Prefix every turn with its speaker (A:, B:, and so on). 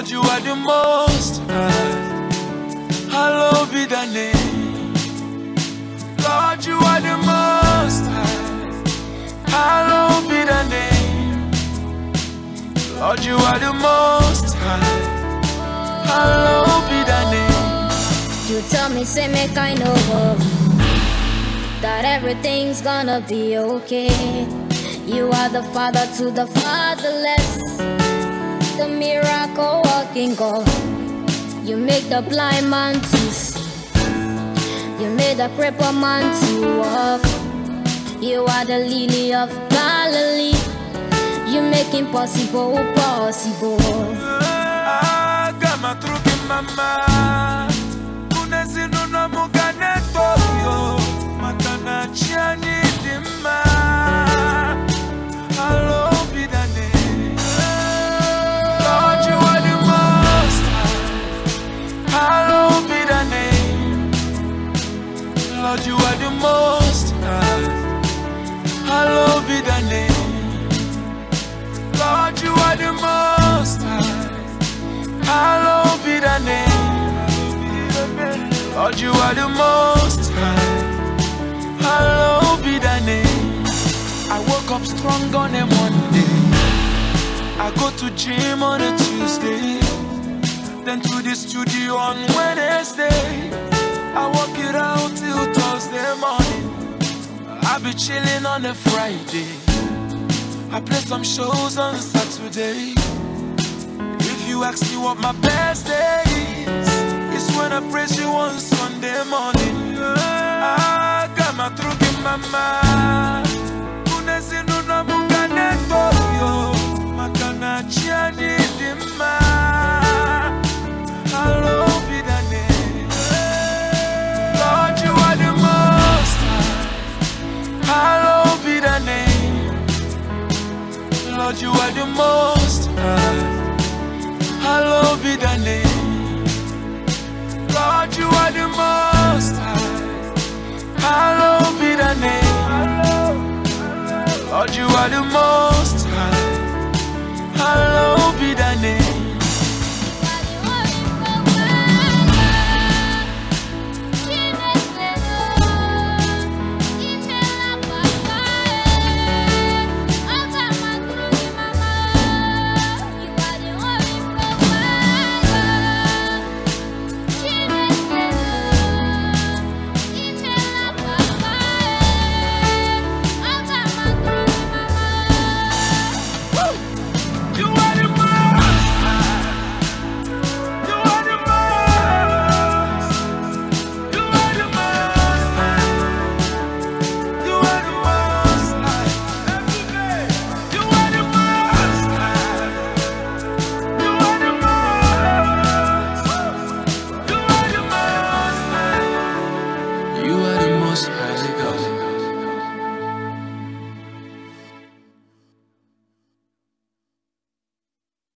A: Lord, you are the most high. Hallowed be thy name. Lord, you are the most high. Hallowed be thy name. Lord, you are the most high. Hallowed be thy name.
B: You tell me, say, make I know that everything's gonna be okay. You are the father to the fatherless, the miracle God. You make the blind man to see, you made the crippled man to walk. You are the lily of Galilee, you make impossible possible.
A: Ah, kama truki mama Lord, you are the most high Hallowed be thy name Lord, you are the most high Hallowed be thy name. Lord, you are the most high. Hallowed be thy name. I woke up strong on a Monday. I go to gym on a Tuesday. Then to the studio on Wednesday. I work it out till Thursday morning. I be chilling on a Friday. I play some shows on a Saturday. If you ask me what my best day is, it's when I praise you on Sunday morning. Most ah. high. Hallowed be thy name. Lord, you are the most ah. high. Hallowed be thy name. Lord, you are the most